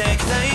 necktie